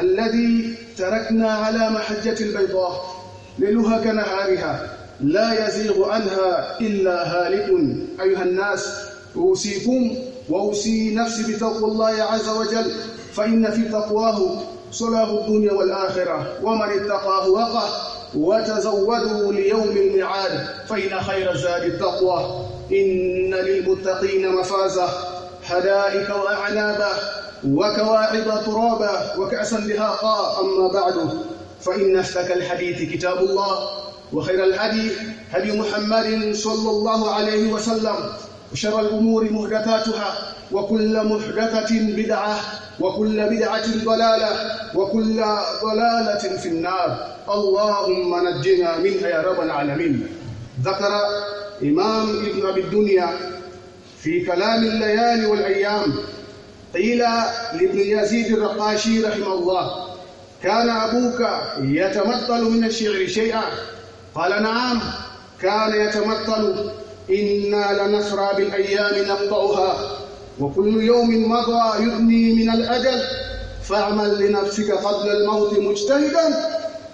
الذي تركنا على محجة البيضاء ليلها كنهارها لا يزيغ عنها إلا هالك. أيها الناس أوصيكم وأوصي نفسي بتقوى الله عز وجل فإن في تقواه صلاح الدنيا والآخرة ومن اتقاه وقه وتزودوا ليوم الميعاد فإن خير الزاد التقوى. إن للمتقين مفازة حدائق وأعنابا. وكواعب ترابا وكأسا دهاقا أما بعد فإن أصدق الحديث كتاب الله وخير الهدي هدي محمد صلى الله عليه وسلم وشر الأمور محدثاتها وكل محدثة بدعة وكل بدعة ضلالة وكل ضلالة في النار. اللهم نجنا منها يا رب العالمين. ذكر إمام ابن أبي الدنيا في كلام الليالي والأيام قيل لابن يزيد الرقاشي رحمه الله كان أبوك يتمثل من الشعر شيئا؟ قال نعم كان يتمثل إنا لنسرى بالأيام نقطعها. وكل يوم مضى يغني من الأجل. فاعمل لنفسك قبل الموت مجتهدا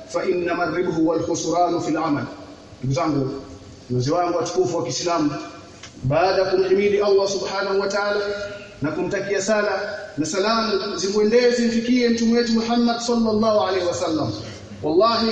فإنما الربح والخسران في العمل. ndugu wazee wangu watukufu wa Kiislamu baada ya kumhimidi na kumtakia sala na salamu zimwendee zimfikie mtume wetu Muhammad sallallahu alaihi wasallam. Wallahi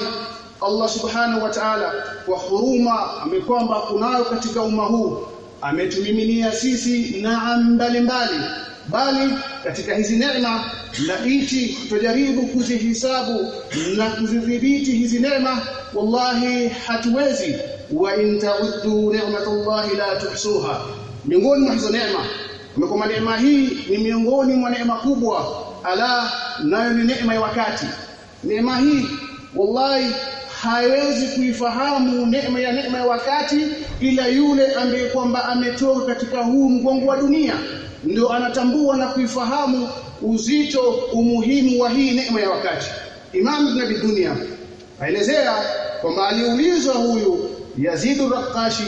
Allah subhanahu wa ta'ala kwa huruma amekwamba kunayo katika umma huu. Ametumiminia sisi naam mbalimbali bali katika hizi neema na ichi tujaribu kuzihisabu na kuzidhibiti hizi neema. Wallahi hatuwezi. Wa in ta'uddu ni'matallahi la tuhsuha miongoni mwa hizo neema Umekoma neema hii ni miongoni mwa neema kubwa. Ala nayo ni neema ya wakati. Neema hii wallahi haiwezi kuifahamu neema ya neema ya wakati ila yule ambaye kwamba ametoka katika huu mgongo wa dunia. Ndio anatambua na kuifahamu uzito umuhimu wa hii neema ya wakati. Imam Ibn Abi Dunya aelezea kwamba aliulizwa huyu Yazid al-Raqashi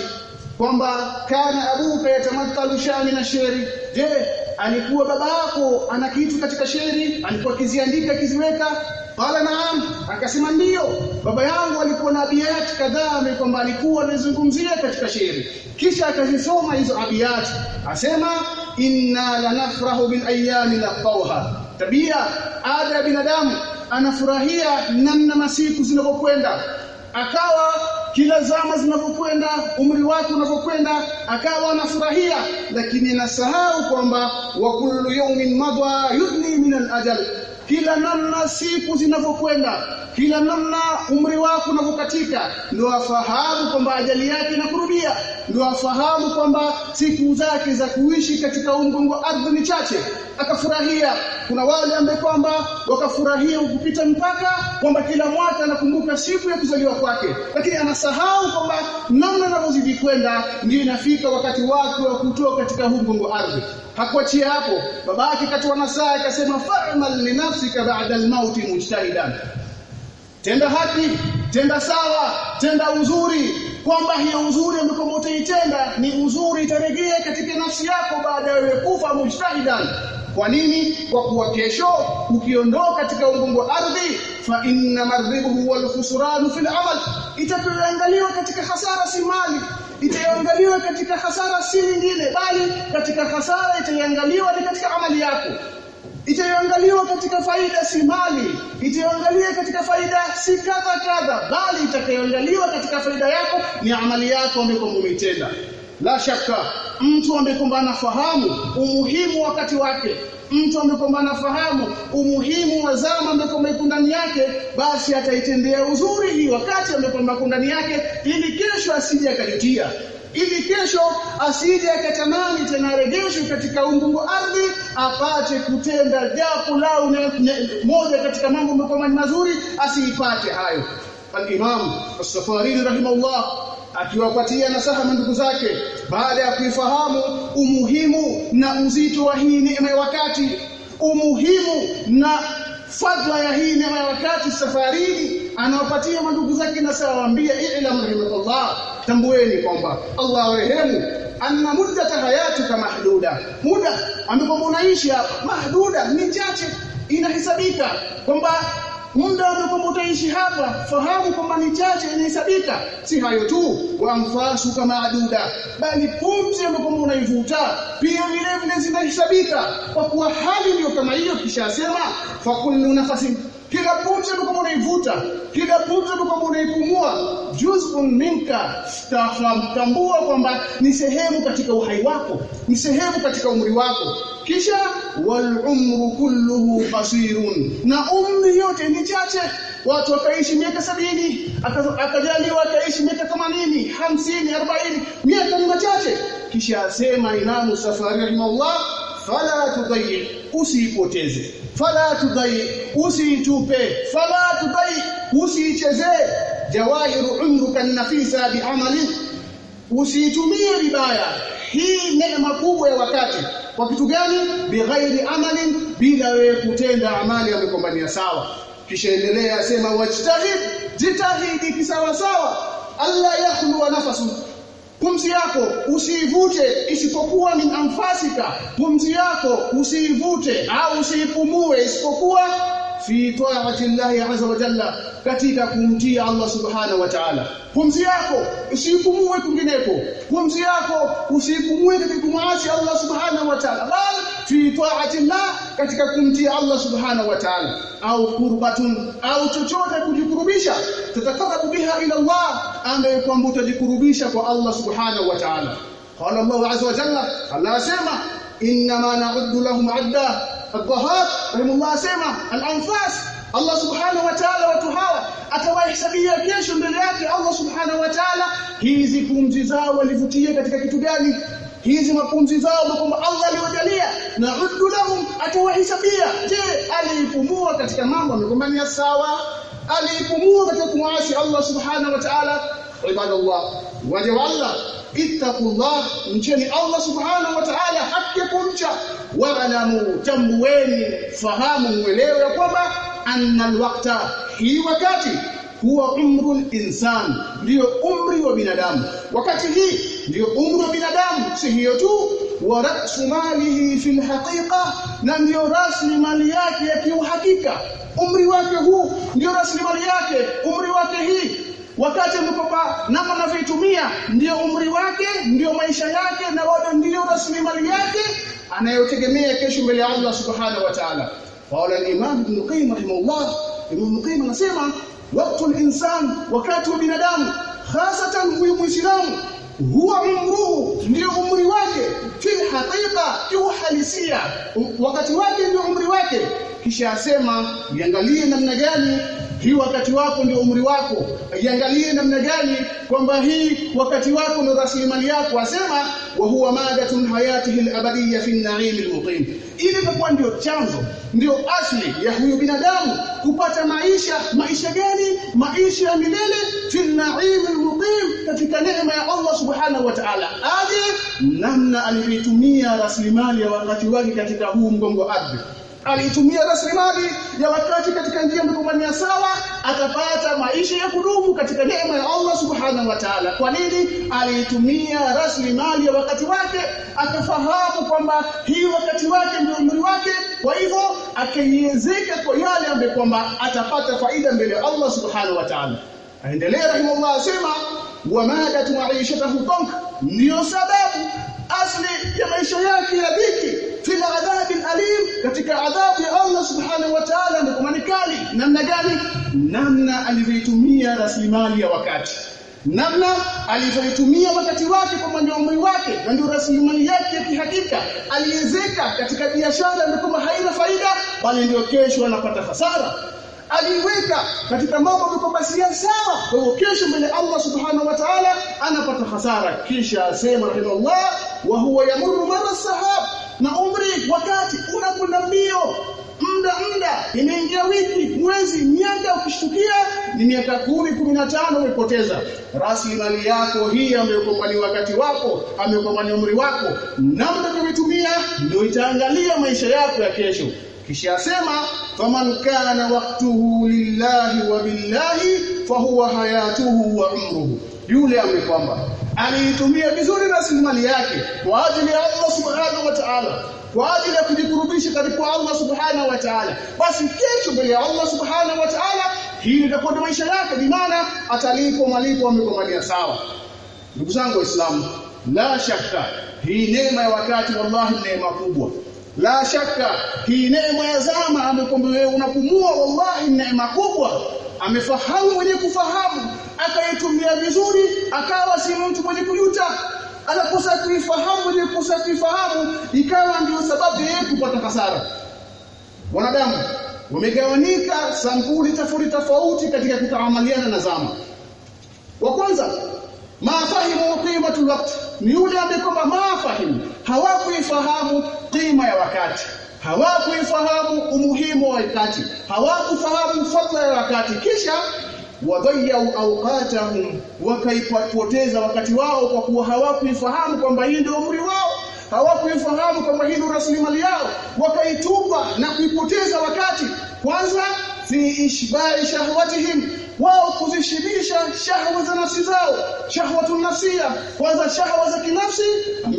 kwamba kana abuka yatamathalu shani na sheri je alikuwa baba yako ana kitu katika sheri alikuwa kiziandika kiziweka qala naam. Akasema ndiyo baba yangu alikuwa na abiyat kadhaa kwamba alikuwa anazungumzia katika sheri kisha akazisoma hizo abiyat asema inna lanafrahu bil ayami naqawha tabia ada ya binadamu anafurahia namna masiku zinapokwenda. akawa kila zama zinavyokwenda umri wake unavyokwenda akawa anafurahia lakini anasahau kwamba wa kullu yawmin madha yudni min al-ajal kila namna siku zinavyokwenda kila namna umri wako unavyokatika ndio afahamu kwamba ajali yake inakurudia ndio afahamu kwamba siku zake za kuishi katika umgongo ardhi ni chache. Akafurahia. Kuna wale ambao kwamba wakafurahia kupita mpaka kwamba kila mwaka anakumbuka siku ya kuzaliwa kwake. Lakini anasahau kwamba namna anavyozidi kwenda ndio inafika wakati wake wa kutoka katika huu mgongo ardhi hakuachia hapo. Babake katua nasaa akasema fa'mal li nafsika ba'da al-maut mujtahidan tenda haki tenda sawa tenda uzuri. Kwamba hiyo uzuri ambayo utaitenda ni uzuri itarejea katika nafsi yako baada ya kufa mujtahidan kwa nini? Kwa kuwa kesho ukiondoka katika umgongo wa ardhi fa inna marribuhu wal khusran fil amal. Itaangaliwa katika hasara si mali itaangaliwa katika hasara si nyingine bali katika hasara itaangaliwa ni katika amali yako. Itaangaliwa katika faida si mali itaangaliwa katika faida si kadha kadha bali itakayoangaliwa katika faida yako ni amali yako ambayo umetenda la shaka mtu amekumbana fahamu umuhimu wakati wake. Mtu ambaye fahamu umuhimu wa zama iko ndani yake basi ataitendea uzuri hii wakati iko ndani yake ili kesho asije akajutia. Ili kesho asije akatamani tena regeshwe katika umbungu ardhi apate kutenda japo lao moja katika mambo ni mazuri asiipate hayo. al-Imam as-Safarini rahimahullah akiwapatia nasaha ndugu zake baada ya kuifahamu umuhimu na uzito wa hii neema ya wakati umuhimu na fadla ya hii neema ya wakati safarini anawapatia mandugu zake na sawaambia i'lam rahimahullah tambueni kwamba Allah rehemu anna muddata hayatuka mahduda. Muda ambapo unaishi hapa mahduda ni chache inahesabika kwamba muda ambapo utaishi hapa. Fahamu kwamba ni chache inahesabika si hayo tu wa anfasu kama aduda bali pumzi ambapo unaivuta. Pia vile vile zinahesabika. Kwa kuwa hali ndio kama hiyo kisha asema fa kullu nafasin kila pumzi ambapo unaivuta kila pumzi ambapo unaipumua juz'un minka tambua kwamba ni sehemu katika uhai wako ni sehemu katika umri wako. Kisha wal umru kulluhu qasirun na umri yote ni chache. Watu wakaishi miaka sabini akajaliwa akaishi miaka 80 50 40 miaka ni machache. Kisha asema imamu safari rahimahullah fala tudayyi usipoteze. Fala tudayyi usitupe. Fala tudayyi usichezee jawahiru umruka nafisa biamali. Usitumie vibaya. Hii neema kubwa ya wakati. Kwa kitu gani? Bighairi amalin bila wewe kutenda amali amekombania sawa. Kisha endelea asema wajtahid jitahidi kisawa sawa alla yakhlu nafasu. Pumzi yako usivute isipokuwa min anfasika. Pumzi yako usivute au usipumue isipokuwa fi ta'ati Allah azza wa jalla katika kumtii Allah subhanahu wa ta'ala. Pumzi yako usipumue kwingineko. Pumzi yako usipumue katika kumwasi Allah subhanahu wa ta'ala bal fi ta'ati Allah katika kumtii Allah subhanahu wa ta'ala. Au qurbatun au chochote kujikurubisha tutakarabu biha ila Allah ambaye kwamba utajikurubisha kwa Allah subhanahu wa ta'ala. Qala Allah azza wa jalla Allah asema inma na'uddu lahum 'adda Dhahab rahimullah asema al-anfas Allah subhanahu wa ta'ala watu hawa atawahesabia kesho mbele yake Allah subhanahu wa ta'ala hizi pumzi zao walivutia katika kitu gani? Hizi mapumzi zao kwamba Allah aliwajalia na uddu lahum atuwahisabia je aliipumua katika mambo amegombania sawa? Aliipumua katika kumwasi Allah subhanahu wa ta'ala? Ibadallah. Wajawalla ittaqullah mcheni Allah subhanahu wa ta'ala haki kumcha kumcha. Alamu tambueni fahamu mwelewe ya kwamba anna alwaqta hii wakati huwa umru insan ndio umri wa binadamu. Wakati hii ndio umri wa binadamu si hiyo tu. Wa rasu malihi fil haqiqa na ndio rasmi mali yake ya kiuhakika. Umri wake huu ndio rasilimali yake. Umri wake hii wakati ambapo namna anavyoitumia ndio umri wake ndio maisha yake na bado ndio rasilimali yake anayotegemea kesho mbele ya Allah subhanahu wa ta'ala. Qala al-imam ibn qayyim rahimahullah ibn qayyim anasema waqtu al-insan wakati wa binadamu hasatan huyu muislamu huwa umruhu ndio umri wake fi haqiqa kiuhalisia wakati wake ndio umri wake. Kisha asema niangalie namna gani hii wakati wako ndio umri wako. Iangalie namna gani kwamba hii wakati wako ndio rasilimali yako. Asema wa huwa madatun hayatihi al-abadiyya fi an-na'im al-muqim. Ili itakuwa ndio chanzo ndio asli ya huyu binadamu kupata maisha. Maisha gani? Maisha ya milele fi an-na'im al-muqim katika neema ya Allah subhanahu wa ta'ala. Aje namna alivyotumia rasilimali ya wakati wake katika huu mgongo ardhi alitumia rasilimali ya wakati katika njia mkomania sawa atapata maisha ya kudumu katika neema ya Allah subhanahu wa ta'ala. Kwa nini? Alitumia rasilimali ya wakati wake akafahamu kwamba hii wakati wake ndio umri wake. Kwa hivyo akaiezeka kwa yale ambaye kwamba atapata faida mbele ya Allah subhanahu wa ta'ala. Aendelea rahimahullah asema wa madatu maishatahu tank. Ndio sababu asli ya maisha yake ya dhiki fil adhabi alim katika adhabu ya Allah subhanahu wa ta'ala ndio kali namna gani? Namna alivyoitumia rasilimali ya wakati. Namna alivyoitumia wakati wake kwa ndio wake na ndio rasilimali yake ya kihakika. Aliezeka katika biashara ndio kama haina faida bali ndio kesho anapata hasara. Aliweka katika mambo ambayo si sawa. Kwa hiyo kesho mbele Allah subhanahu wa ta'ala anapata hasara. Kisha asema rahimahullah wa huwa yamuru mara sahab na umri wakati unakwenda mbio. Muda muda imeingia wiki mwezi miaka ukishtukia ni miaka kumi kumi na tano umepoteza. Rasilimali yako hii ameyokomba ni wakati wako ameyokomba ni umri wako. Namna tumetumia ndio itaangalia maisha yako ya kesho kisha asema faman kana waqtuhu lillahi wa billahi fahuwa hayatuhu wa umruhu. Yule ambaye kwamba aliitumia vizuri rasilimali yake kwa ajili ya Allah subhanahu wa ta'ala kwa ajili ya kujikurubisha katika Allah subhanahu wa ta'ala basi kesho mbele ya Allah subhanahu wa ta'ala hii itakuwa maisha yake bimaana atalipo malipo amekomalia sawa. Ndugu zangu waislamu la shaka hii neema ya wakati wallahi neema kubwa la shaka hii neema ya zama amekumbwa wewe unapumua wallahi neema kubwa. Amefahamu mwenye kufahamu akaitumia vizuri akawa si mtu mwenye kujuta. Anakosa kuifahamu mwenye kukosa kuifahamu ikawa ndio sababu yeye kupata hasara. Wanadamu wamegawanika sampuli tofauti tofauti katika kutaamaliana na zama. Wa kwanza mafahimu qimatu waqt. Ni yule ambaye kwamba mafahimu. Hawakuifahamu qima ya wakati. Hawakuifahamu umuhimu wa wakati. Hawakufahamu fadla ya wakati. Kisha wadhayau awqatahum wakaipoteza wakati wao kwa kuwa hawakuifahamu kwamba hii ndio umri wao. Hawakuifahamu kwamba hii ndio rasilimali yao. Wakaitupa na kuipoteza wakati. Kwanza fi ishbai shahwatihim wao kuzishibisha shahwa za nafsi zao shahwatun nafsia kwanza shahwa za kinafsi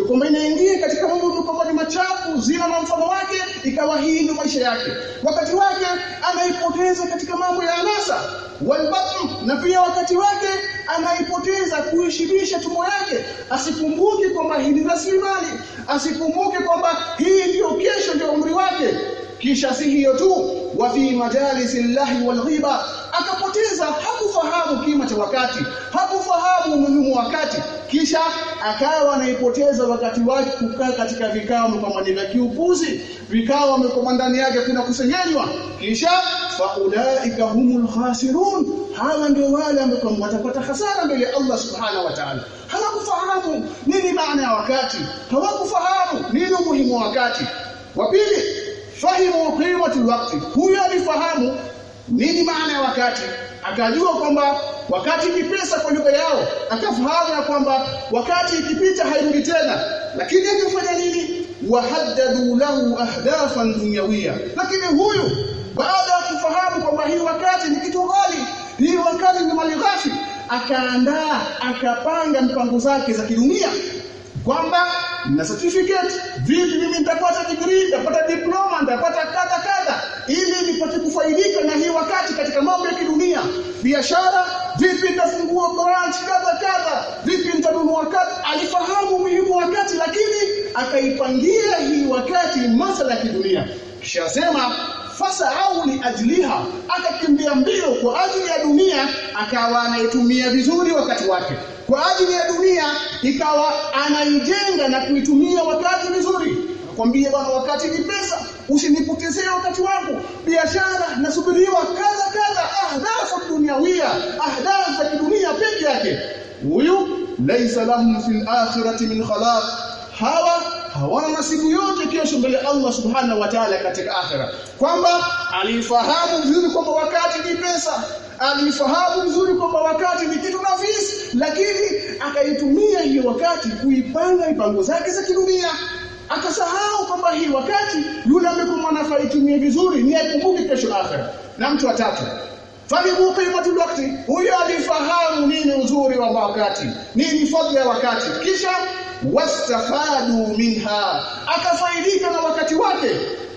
kwamba inaingia katika mambo ni machafu zina na mfano wake ikawa hii ndio maisha yake. Wakati wake anaipoteza katika mambo ya anasa walbatn na pia wakati wake anaipoteza kuishibisha tumbo yake. Asikumbuke kwamba hii ni rasilimali asikumbuke kwamba hii ndiyo kesho ndio umri wake. Kisha si hiyo tu wa fi majalisi llahi wal ghiba akapoteza hakufahamu kima cha wakati hakufahamu umuhimu wa wakati. Kisha akawa anaipoteza wakati wake kukaa katika vikao kwa maneno vya kiupuzi vikao amekoma ndani yake kuna kusengenywa kisha faulaika humul khasirun hawa ndio wale ambao watapata hasara mbele ya Allah subhanahu wa ta'ala. Hawakufahamu nini maana ya wakati hawakufahamu nini umuhimu wa wakati. Wa pili fahimu qimati alwaqti huyo alifahamu nini maana ya wakati. Akajua kwamba wakati ni pesa kwa lugha yao akafahamu ya kwamba wakati ikipita hairudi tena. Lakini akifanya nini? Wahaddadu lahu ahdafan dunyawia lakini huyu baada ya kufahamu kwamba hii wakati ni kitu ghali hii wakati ni mali ghafi akaandaa akapanga mpango zake za kidunia kwamba na certificate. Vipi mimi nitapata degree nitapata diploma nitapata kadha kadha. Ili nipate kufaidika na hii wakati katika mambo ya kidunia. Biashara vipi nitafungua branch kadha kadha. Vipi nitanunua kadha. Alifahamu muhimu wakati lakini akaipangia hii wakati masala ya kidunia. Kisha sema au li ajliha akakimbia mbio kwa ajili ya dunia akawa anaitumia vizuri wakati wake. Kwa ajili ya dunia ikawa anaijenga na kuitumia wakati vizuri. Kwambie bwana wakati ni pesa usinipotezee wakati wangu. Biashara nasubiriwa kadha kadha. Ahdafu dunyawia ahdafu za kidunia peke yake. Huyu laisa lahum fil akhirati min khalaq. Hawa hawana nasibu yote kesho mbele Allah subhanahu wa ta'ala katika akhira. Kwamba alifahamu vizuri kwamba wakati ni pesa alifahamu vizuri kwamba wakati ni kitu nafisi lakini akaitumia hiyo wakati kuipanga ipango zake za kidunia. Akasahau kwamba hii wakati yule amekuwa mwanafaa vizuri ni aikumbuke kesho akhera. Na mtu wa tatu fahimu qimatul waqti huyo alifahamu nini uzuri wa wakati nini fadhila ya wakati. Kisha wastafadu minha. Akafaidika na wakati wake.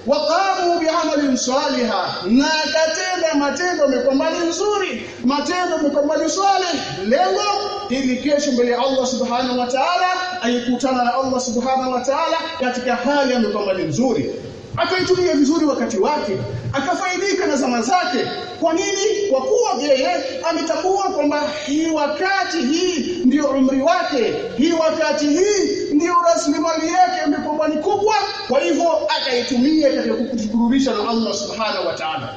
Waqamu bi'amalin saliha. Na akatenda matendo yamekwambali nzuri. Matendo yamekwambali salih lengo ili kesho mbele ya Allah subhanahu wa ta'ala. Aikutana na Allah subhanahu wa ta'ala katika hali ya yamekwambali nzuri akaitumia vizuri wakati wake akafaidika na zama zake. Kwa nini? Kwa kuwa yeye ametambua kwamba hii wakati hii ndio umri wake hii wakati hii ndio rasilimali yake imekuwa ni kubwa. Kwa hivyo akaitumia katika kujiburudisha na Allah subhanahu wa ta'ala.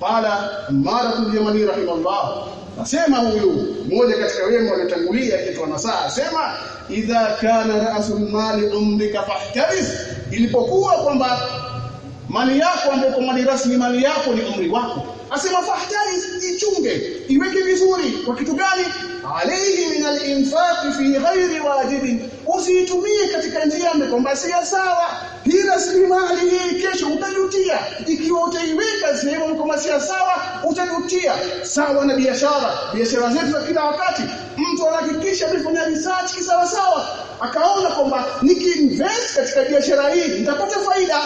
Qala maratul yamani rahimallah asema huyu mmoja katika wema waliotangulia kitu nasaa asema idha kana ra'sul mali umrika fahtaris ilipokuwa kwamba mali yako ambayo mali rasmi mali yako ni umri wako. Asema fahtari ichunge iweke vizuri. Kwa kitu gani? Alayhi min al-infaq fi ghairi wajibin. Usiitumie katika njia ambayo si sawa. Hii rasilimali hii kesho utajutia ikiwa utaiweka sehemu kama si sawa utajutia sawa na biashara. Biashara zetu za kila wakati. Mtu anahakikisha amefanya research kisawa sawa akaona kwamba nikiinvest katika biashara hii nitapata faida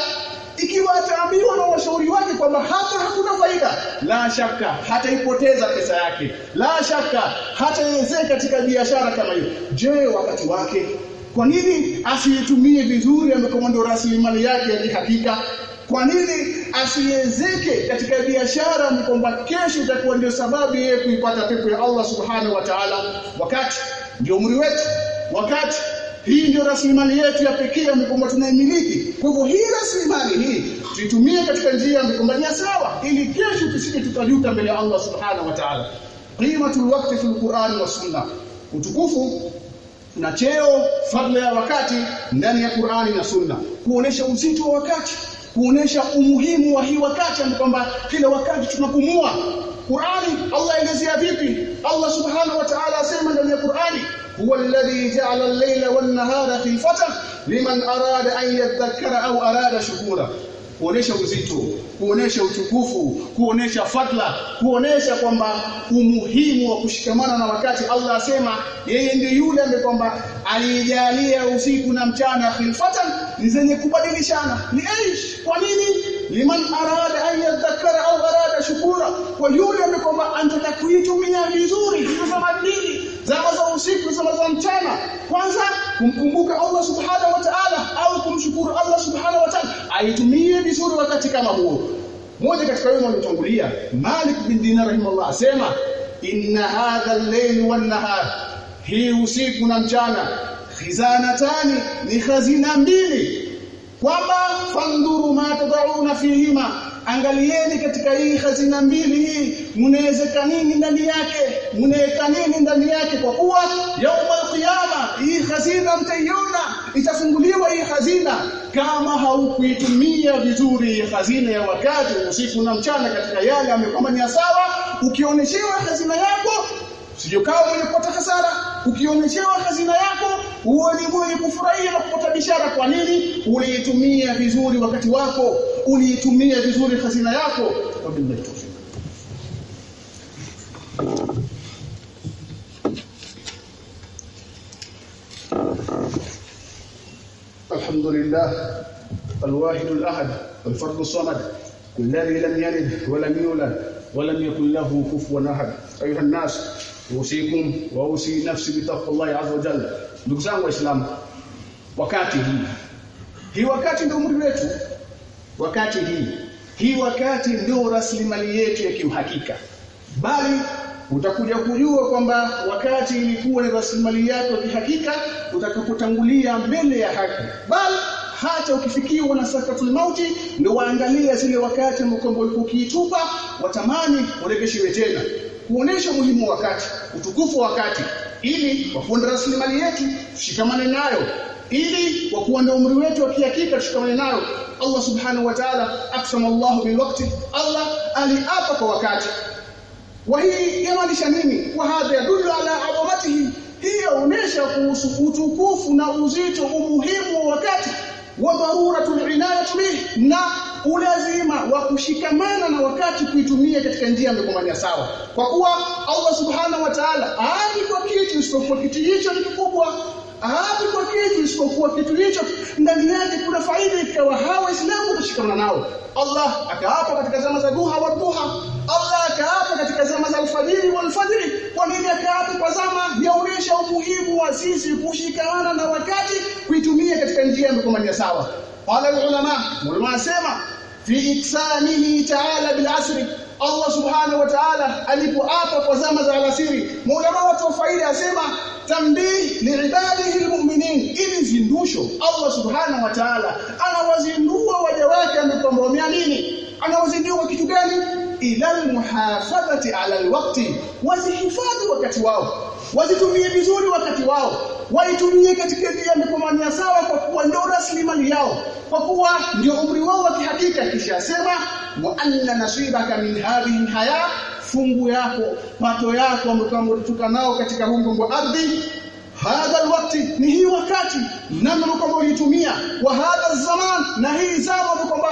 ikiwa ataambiwa na washauri wake kwamba hata hakuna faida la shaka hataipoteza pesa yake. La shaka hataelezea katika biashara kama hiyo. Je wakati wake? Kwa nini asiitumie vizuri amekomando rasilimali yake ya hakika kwa nini asiezeke katika biashara kwamba kesho itakuwa ndio sababu yeye kuipata pepo ya Allah subhanahu wa ta'ala? Wakati ndio umri wetu. Wakati hii ndio rasilimali yetu ya pekee ya ambayo tunaimiliki. Kwa hivyo hii rasilimali hii tuitumie katika njia ya sawa ili kesho tusije tukajuta mbele ya Allah Subhanahu wa Ta'ala. Qimatul waqti fil Qur'an wa Sunna. Utukufu na cheo fadla ya wakati ndani ya Qur'ani na Sunna. Kuonesha uzito wa wakati, kuonesha umuhimu wa hii wakati kwamba kila wakati tunapumua. Qur'ani Allah elezea vipi? Allah Subhanahu wa Ta'ala asema ndani ya Qur'ani هو الذي جعل الليل والنهار خلفة لمن أراد أن يذكر أو أراد شكورا kuonesha uzito kuonesha utukufu kuonesha fadla kuonesha kwamba umuhimu wa kushikamana na wakati Allah asema yeye ndiye yule ambaye kwamba alijalia usiku na mchana khilfatan ni zenye kubadilishana ni aish kwa nini liman arada an yadhakkara au shukura kwa yule ambaye anataka kuitumia vizuri. Hizo za madini zama za usiku zama za mchana. Kwanza kumkumbuka Allah subhanahu wa ta'ala au kumshukuru Allah subhanahu wa ta'ala. Aitumie vizuri wakati kama huo. Mmoja katika wao waliotangulia Malik bin Dinar rahimahullah asema inna hadha al-layl wan-nahar hii usiku na mchana khizanatani ni khazina mbili. Kwamba fanduru ma tad'una fihima angalieni katika hii hazina mbili hii mnawezeka nini ndani yake? Mnaweka nini ndani yake? Kwa kuwa yaumul qiyama hii hazina mtaiona itafunguliwa hii hazina. Kama haukuitumia vizuri hii hazina ya wakati usiku na mchana katika yale ambayo ni sawa ukioneshewa hazina yako sio mwenye kupata hasara, ukioneshewa hazina yako, uwe ni mwenye kufurahia na kupata bishara. Kwa nini? Uliitumia vizuri wakati wako, uliitumia vizuri hazina yako. Wabillahi tawfiq. الحمد لله الواحد الأحد الفرد الصمد الذي لم يلد ولم يولد ولم يكن له كفوا أحد أيها الناس wa usi nafsi bitaqwallahi azza wa jalla ndugu zangu waislamu wakati hii hii wakati ndio umri wetu. Wakati hii hii wakati ndio rasilimali yetu ya kiuhakika. Bali utakuja kujua kwamba wakati ilikuwa ni rasilimali yako ya kihakika utakapotangulia mbele ya haki. Bali hata ukifikiwa na sakatul mauti ndio waangalia zile wakati ambao ukiitupa watamani uregeshiwe tena. Kuonesha umuhimu wa wakati utukufu wa wakati ili wafunde rasilimali yetu tushikamane nayo. Ili kwa kuwa na umri wetu wa kihakika tushikamane nayo. Allah subhanahu wa ta'ala aksama Allah bil waqti. Allah aliapa kwa wakati. Wa hii yamaanisha nini? Wa hadha yadullu ala adhamatihi hii yaonesha kuhusu utukufu na uzito umuhimu wa wakati. Wa daruratul inayati na ulazima wa kushikamana na wakati kuitumia katika njia ambayo sawa. Kwa kuwa Allah subhanahu wa ta'ala hadi kwa kitu isipokuwa kitu hicho ni kikubwa. Hadi kwa kitu isipokuwa kitu hicho ndani yake kuna faida ikawa hawa waislamu kushikamana nao. Allah akaapa katika zama za duha wa duha. Allah akaapa katika zama za alfajiri wa alfajiri. Kwa nini akaapa kwa zama? Yaonesha umuhimu wa sisi kushikamana na wakati kuitumia katika njia ambayo sawa. Qala ulama ulama asema fi iksanihi ta'ala bil asri. Allah subhanahu wa ta'ala alipoapa kwa zama za alasiri maulama wa faida asema tambih liibadihi almu'minin. Ili zindusho Allah subhanahu wa ta'ala anawazindua waja wake ambao nini? Anawazindua kitu gani? Ila almuhafadhati ala alwaqti wazihifadhi wakati wao wazitumie vizuri wakati wao. Waitumie katika njia mikomania sawa kwa kuwa ndio rasilimali yao. Kwa kuwa ndio umri wao wa kihakika kisha sema wa anna nasibaka min hadhihi haya fungu yako pato yako ambayo nao katika huu ardhi hadha alwaqti ni hii wakati namna kwamba ulitumia wa hadha zaman na hii zama kwamba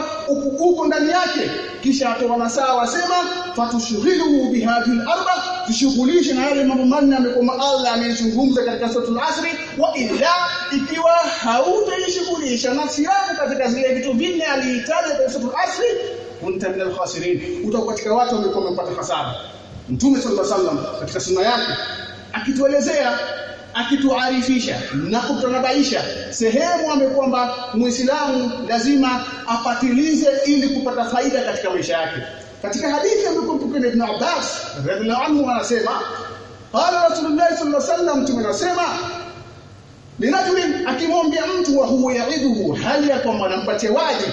uko ndani yake. Kisha atoa nasaa wasema fatushghilu bihadhihi alarba tushughulishe na yale mambo manne amekoma Allah amezungumza katika suratul asri wa illa ikiwa hautaishughulisha nafsi yako katika zile vitu vinne alihitaji katika suratul asri kunta min al-khasirin utakuwa katika watu ambao wamepata hasara. Mtume sallallahu alaihi wasallam katika sunna yake akituelezea akituarifisha na kutanabaisha sehemu ambayo kwamba Muislamu lazima afatilize ili kupata faida katika maisha yake. Katika hadithi ambayo Mtume Ibn Abbas radhiallahu anhu anasema qala Rasulullah sallallahu alaihi wasallam tumenasema linajulin akimwambia mtu wa huwa yaiduhu hali ya kwamba anampatia wajibu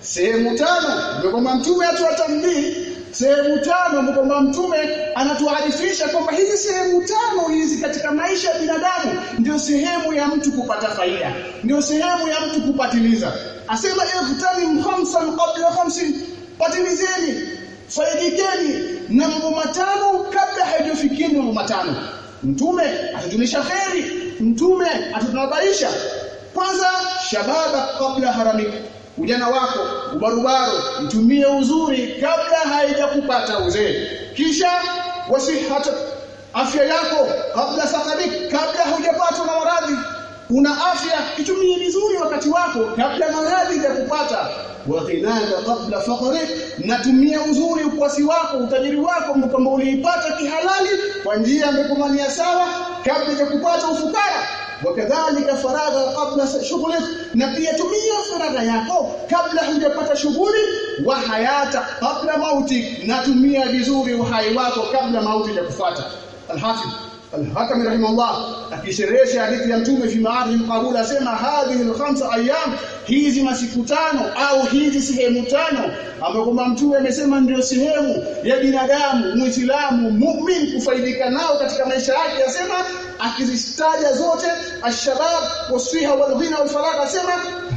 sehemu tano ndio kwamba mtume atuatambii sehemu tano kwamba mtume anatuarifisha kwamba hizi sehemu tano hizi katika maisha ya binadamu ndio sehemu ya mtu kupata faida ndio sehemu ya mtu kupatiliza. Asema ihtanim khamsan qabla khamsin patilizeni faidikeni. Na mambo matano kabla haijafikieni mambo matano. Mtume atatulisha kheri mtume atutanabaisha kwanza shababa kabla haramika ujana wako ubarubaro mtumie uzuri kabla haijakupata uzee. Kisha wasihata afya yako kabla sakadik kabla hujapatwa na maradhi. Una afya itumie vizuri wakati wako kabla maradhi yakupata wa ghinaka kabla faqrik natumia uzuri ukwasi wako utajiri wako kwamba uliipata kihalali kwa njia ambayo sawa kabla ya kupata ufukara وكذلك فراغ قبل شغله نبي يتمية فراغ يعقوب. قبل أن يبقى شغول وحياة قبل موتك نتمية بزوري وحيواك قبل موتك فاتك الحاتم Al-Hakim rahimahullah akisherehesha hadithi ya Mtume fi ma'arij mqabul asema hadhihi al-khamsa ayyam hizi masiku tano au hizi sehemu tano ambapo Mtume amesema ndio sehemu ya binadamu Muislamu mu'min kufaidika nao katika maisha yake asema akizistaja zote ashabab wasfiha walghina walfaraga asema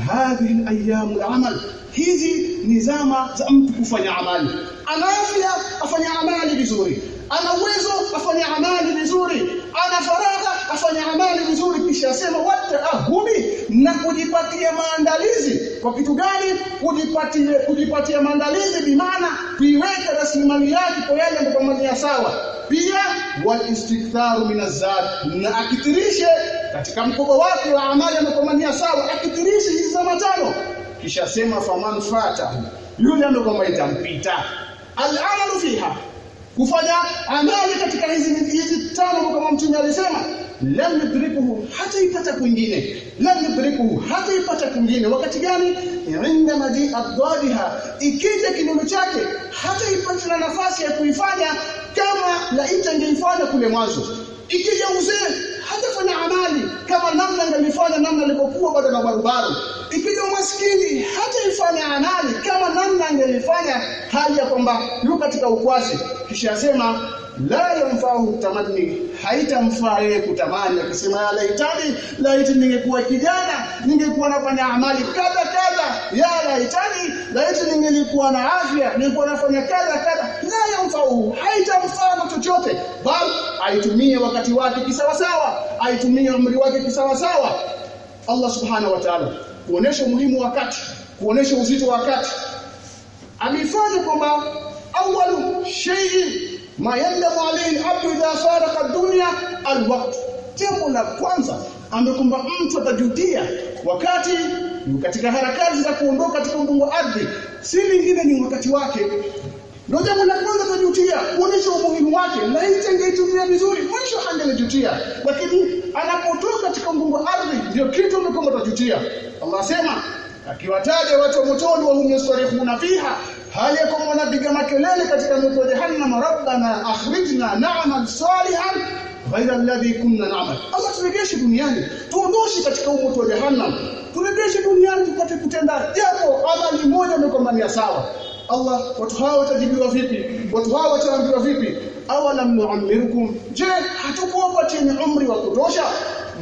hadhihi al-ayyam al-amal hizi ni zama za mtu kufanya amali. Ana afanya amali vizuri. Anawe afanya amali vizuri ana faragha afanya amali vizuri kisha asema wataahumi na kujipatia maandalizi. Kwa kitu gani? Kujipatia kujipatia maandalizi bimaana kuiweka rasilimali yake kwa yale ambayo sawa. Pia wal istiktharu minazad na akitirishe katika mkoba wake wa amali ambayo sawa akitirishe hizi za matano. Kisha sema faman fata yule ambaye itampita. Al-amalu fiha kufanya amali katika hizi hizi tano kama mtume alisema lam yudrikuhu hata ipata kwingine. Lam yudrikuhu hata ipata kwingine. Wakati gani? Inda madi adwadiha ikija kinyume chake hata ipata na nafasi ya kuifanya kama la ingeifanya kule mwanzo. Ikija uzee hatafanya amali kama namna ngalifanya namna alipokuwa bado na barubaru ikija umaskini hata ifanya amali kama hali ya kwamba yuko katika ukwasi. Kisha asema la yamfahu tamanni. Haitamfaa yeye kutamani akisema ya laitani laiti ningekuwa kijana ningekuwa nafanya amali kadha kadha. Ya laitani laiti ningelikuwa na afya ningekuwa nafanya kadha kadha. La yamfahu haitamfaa chochote. Bali aitumie wakati wake kisawasawa aitumie umri wake kisawasawa. Allah subhanahu wa ta'ala kuonesha umuhimu wa wakati kuonesha uzito wa wakati amefanya kwamba awalu shay'in ma yandamu alayhi al-abdu idha farqa ad-dunya al-waqt. Jambo la kwanza amekumba mtu atajutia wakati katika harakati za kuondoka katika mgongo ardhi si lingine ni wakati wake. Ndio jambo la kwanza atajutia kuonesha umuhimu wake na laiti angeitumia vizuri mwisho angelijutia lakini anapotoka katika mgongo ardhi ndio kitu ambacho atajutia. Allah sema akiwataja watu wa motoni wa hum yastarihuna fiha hali ya kwamba wanapiga makelele katika moto wa jahannam rabbana akhrijna na'mal salihan ghaira alladhi kunna na'mal. Allah turejeshe duniani tuondoshe katika moto wa jahannam turejeshe duniani tupate kutenda japo amali moja amekwambia sawa. Allah watu hao watajibiwa vipi? Watu hao wataambiwa vipi? Awalam nu'ammirukum je hatukuwapa chenye umri wa kutosha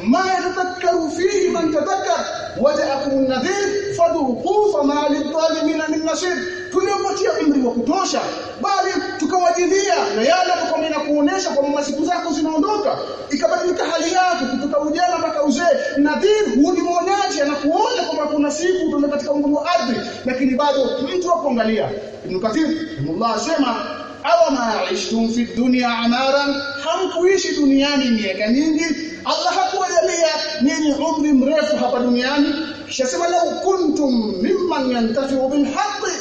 ma yatadhakkaru fihi man tadhakkar waja'akum an-nadhir fadhuqu fama lidh-dhalimina min nasir tuliwapatia umri wa kutosha bali tukawajidia na yale ambayo kuonesha kwamba siku zako zinaondoka ikabadilika hali yako kutoka ujana mpaka uzee. Nadhir hudi muonaji anakuona kwamba kuna siku utaenda katika umri wa ardhi lakini bado mtu akuangalia Ibn Kathir Allah asema awa ma aishtum fi dunya amaran hamkuishi duniani miaka mingi Allah hakuwajalia nyinyi umri mrefu hapa duniani kisha sema lau kuntum mimman yantafi'u bil haqqi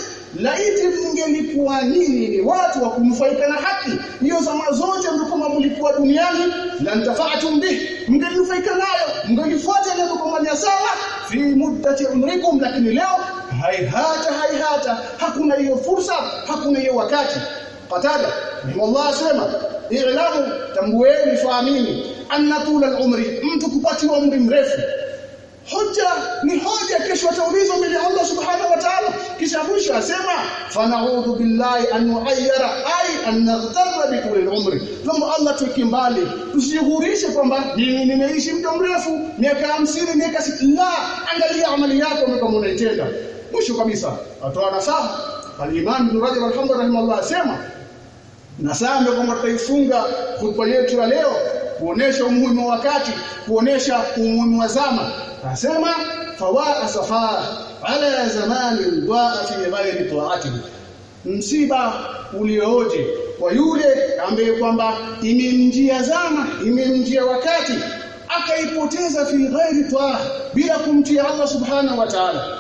laiti mngelikuwa nini ni watu wa kunufaika na haki hiyo zama zote mlikuwa mlikuwa duniani la ntafa'tum bih mngelinufaika nayo mngelifuata ile mkomania sawa fi muddati umrikum lakini leo haihata haihata hakuna hiyo fursa hakuna hiyo wakati qatada Allah asema i'lamu tambueni fahamini anna tula al-umri mtu kupatiwa umri mrefu. Hoja ni hoja kesho ataulizwa mbele ya Allah subhanahu wa ta'ala. Kisha mwisho asema fana'udhu billahi an nu'ayyara ay an naghtarra bi tulil umri thumma Allah tukimbali tusihurishe kwamba mimi nimeishi muda mrefu miaka 50 miaka 60 la angalia amali yako kama unaitenda. Mwisho kabisa atoa nasaha. al-Imam Ibn Rajab al-Hanbali rahimahullah asema nasaha ndio kwamba tutaifunga hutuba yetu ya leo kuonesha umuhimu wa wakati kuonesha umuhimu wa zama. Anasema fawa safara ala zamani dua fi ghairi taatihi msiba ulioje kwa yule ambaye kwamba imemjia zama imemjia wakati akaipoteza fi ghairi taa bila kumtia Allah subhanahu wa ta'ala.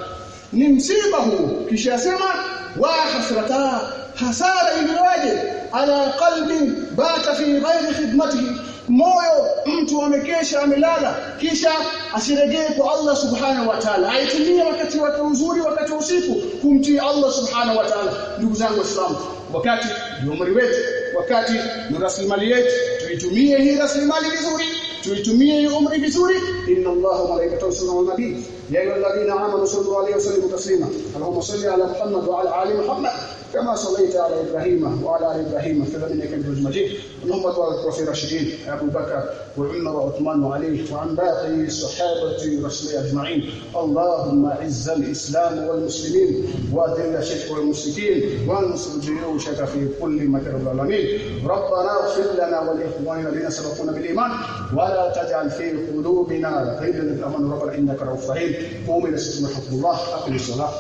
Ni msiba huu. Kisha sema wa hasrata hasara iliyoje ala qalbi bata fi ghairi khidmatihi. Moyo mtu amekesha amelala kisha asirejee kwa Allah subhanahu wa ta'ala. Aitumie wakati wake uzuri wakati wa usiku kumtii Allah subhanahu wa ta'ala. Ndugu zangu waislamu wakati ni umri wetu wakati ni rasilimali yetu tuitumie hii rasilimali vizuri tuitumie hii umri vizuri. Inna allaha wa malaikatahu yusalluna 'alan nabi ayyuhalladhina amanu sallu alayhi wa sallimu taslima allahumma salli ala muhammad wa ala ali muhammad كما صليت على إبراهيم وعلى آل إبراهيم في العالمين إنك حميد مجيد. اللهم بارك على الراشدين أبو بكر وعمر وعثمان وعلي وعن باقي صحابه رسول أجمعين. اللهم أعز الإسلام والمسلمين وأذل الشرك والمشركين وانصر جيوشك في كل مكان العالمين. ربنا اغفر لنا ولإخواننا الذين سبقونا بالإيمان ولا تجعل في قلوبنا غير الامن ربنا إنك رؤوف رحيم. قوموا إلى الله أقم الصلاة.